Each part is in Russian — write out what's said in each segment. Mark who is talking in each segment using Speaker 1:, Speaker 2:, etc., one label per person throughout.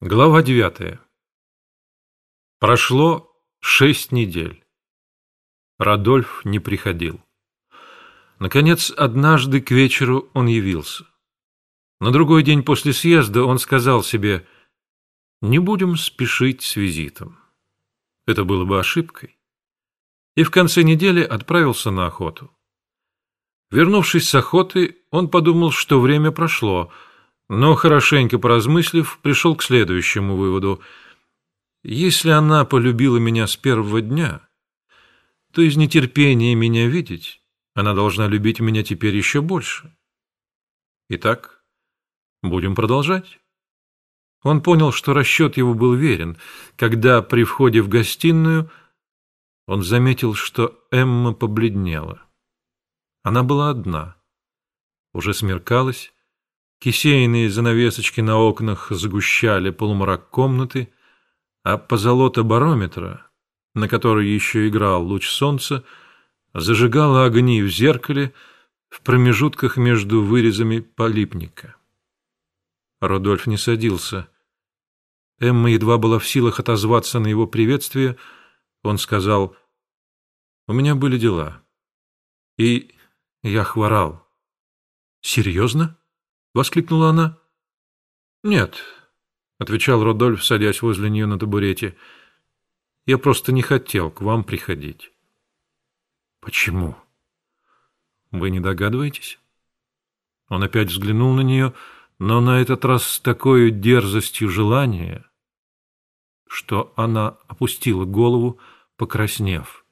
Speaker 1: Глава девятая. Прошло шесть недель. Радольф не приходил. Наконец, однажды к вечеру он явился. На другой день после съезда он сказал себе, «Не будем спешить с визитом. Это было бы ошибкой». И в конце недели отправился на охоту. Вернувшись с охоты, он подумал, что время прошло — но, хорошенько поразмыслив, пришел к следующему выводу. Если она полюбила меня с первого дня, то из нетерпения меня видеть она должна любить меня теперь еще больше. Итак, будем продолжать. Он понял, что расчет его был верен, когда при входе в гостиную он заметил, что Эмма побледнела. Она была одна. Уже смеркалось, Кисейные занавесочки на окнах сгущали полумрак комнаты, а позолота барометра, на который еще играл луч солнца, зажигала огни в зеркале в промежутках между вырезами полипника. Родольф не садился. Эмма едва была в силах отозваться на его приветствие. Он сказал, «У меня были дела, и я хворал». «Серьезно?» — воскликнула она. «Нет», — отвечал Родольф, садясь возле нее на табурете. «Я просто не хотел к вам приходить». «Почему?» «Вы не догадываетесь?» Он опять взглянул на нее, но на этот раз с такой дерзостью желания, что она опустила голову, покраснев.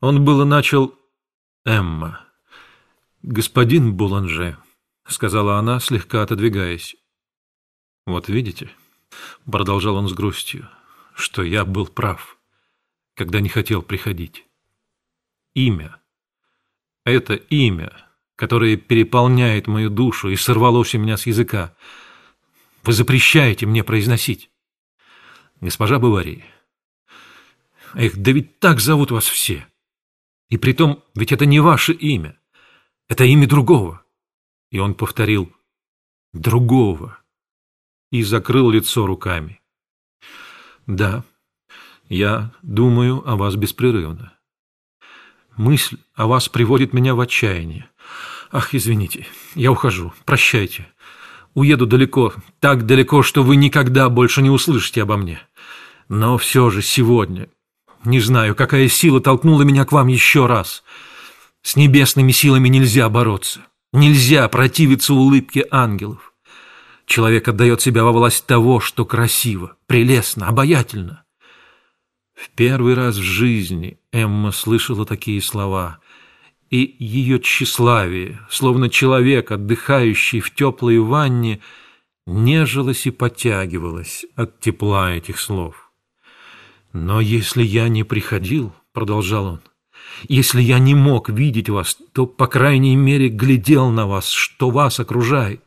Speaker 1: Он было начал «Эмма, господин Буланже». — сказала она, слегка отодвигаясь. «Вот видите», — продолжал он с грустью, — «что я был прав, когда не хотел приходить. Имя. Это имя, которое переполняет мою душу и сорвалось у меня с языка. Вы запрещаете мне произносить. Госпожа Бавари. Эх, да ведь так зовут вас все. И притом, ведь это не ваше имя. Это имя другого. И он повторил «другого» и закрыл лицо руками. «Да, я думаю о вас беспрерывно. Мысль о вас приводит меня в отчаяние. Ах, извините, я ухожу, прощайте. Уеду далеко, так далеко, что вы никогда больше не услышите обо мне. Но все же сегодня, не знаю, какая сила толкнула меня к вам еще раз. С небесными силами нельзя бороться». Нельзя противиться улыбке ангелов. Человек отдает себя во власть того, что красиво, прелестно, обаятельно. В первый раз в жизни Эмма слышала такие слова, и ее тщеславие, словно человек, отдыхающий в теплой ванне, нежилось и подтягивалось от тепла этих слов. «Но если я не приходил, — продолжал он, если я не мог видеть вас, то, по крайней мере, глядел на вас, что вас окружает.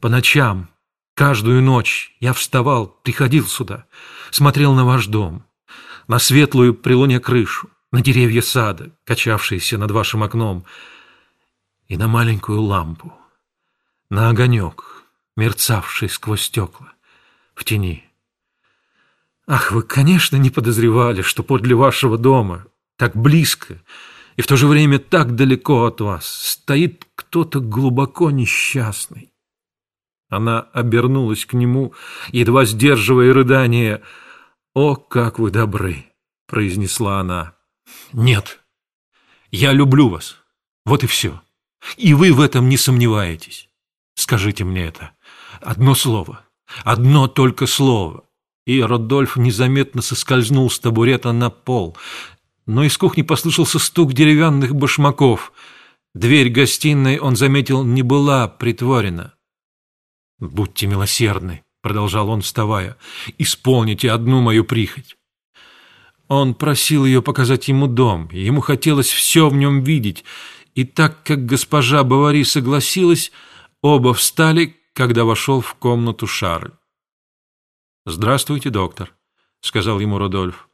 Speaker 1: По ночам, каждую ночь я вставал, приходил сюда, смотрел на ваш дом, на светлую при луне крышу, на деревья сада, качавшиеся над вашим окном, и на маленькую лампу, на огонек, мерцавший сквозь стекла, в тени. Ах, вы, конечно, не подозревали, что подле вашего дома так близко и в то же время так далеко от вас стоит кто-то глубоко несчастный. Она обернулась к нему, едва сдерживая рыдание. «О, как вы добры!» — произнесла она. «Нет, я люблю вас. Вот и все. И вы в этом не сомневаетесь. Скажите мне это. Одно слово. Одно только слово». И Родольф незаметно соскользнул с табурета на пол но из кухни послышался стук деревянных башмаков. Дверь гостиной, он заметил, не была притворена. «Будьте милосердны», — продолжал он, вставая, — «исполните одну мою прихоть». Он просил ее показать ему дом, ему хотелось все в нем видеть, и так как госпожа Бавари согласилась, оба встали, когда вошел в комнату Шарль. «Здравствуйте, доктор», — сказал ему Родольф.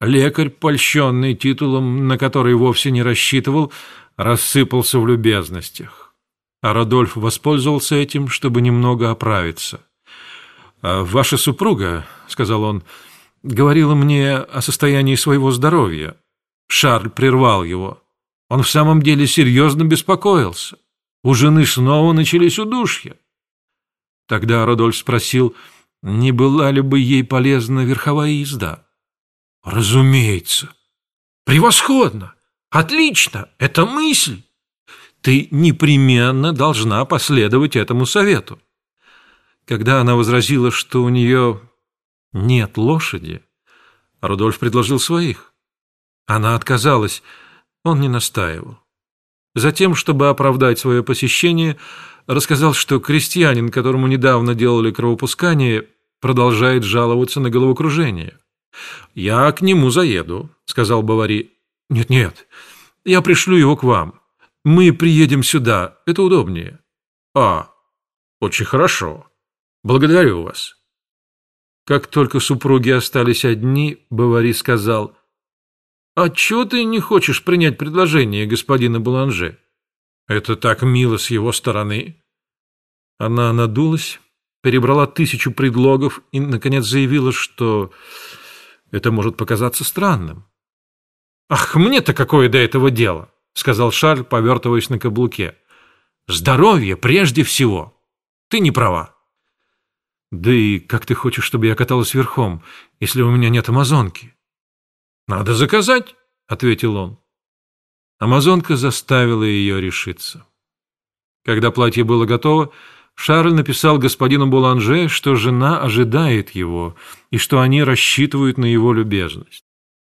Speaker 1: Лекарь, польщенный титулом, на который вовсе не рассчитывал, рассыпался в любезностях. А Радольф воспользовался этим, чтобы немного оправиться. «А «Ваша супруга, — сказал он, — говорила мне о состоянии своего здоровья. Шарль прервал его. Он в самом деле серьезно беспокоился. У жены снова начались удушья. Тогда Родольф спросил, не была ли бы ей полезна верховая езда. «Разумеется. Превосходно! Отлично! Это мысль! Ты непременно должна последовать этому совету». Когда она возразила, что у нее нет лошади, Рудольф предложил своих. Она отказалась, он не настаивал. Затем, чтобы оправдать свое посещение, рассказал, что крестьянин, которому недавно делали кровопускание, продолжает жаловаться на головокружение. «Я к нему заеду», — сказал Бавари. «Нет-нет, я пришлю его к вам. Мы приедем сюда, это удобнее». «А, очень хорошо. Благодарю вас». Как только супруги остались одни, Бавари сказал, «А чего ты не хочешь принять предложение господина Буланже? Это так мило с его стороны». Она надулась, перебрала тысячу предлогов и, наконец, заявила, что это может показаться странным. «Ах, мне-то какое до этого дело!» — сказал Шарль, повертываясь на каблуке. «Здоровье прежде всего. Ты не права». «Да и как ты хочешь, чтобы я каталась верхом, если у меня нет амазонки?» «Надо заказать», — ответил он. Амазонка заставила ее решиться. Когда платье было готово, Шарль написал господину Буланже, что жена ожидает его и что они рассчитывают на его любезность.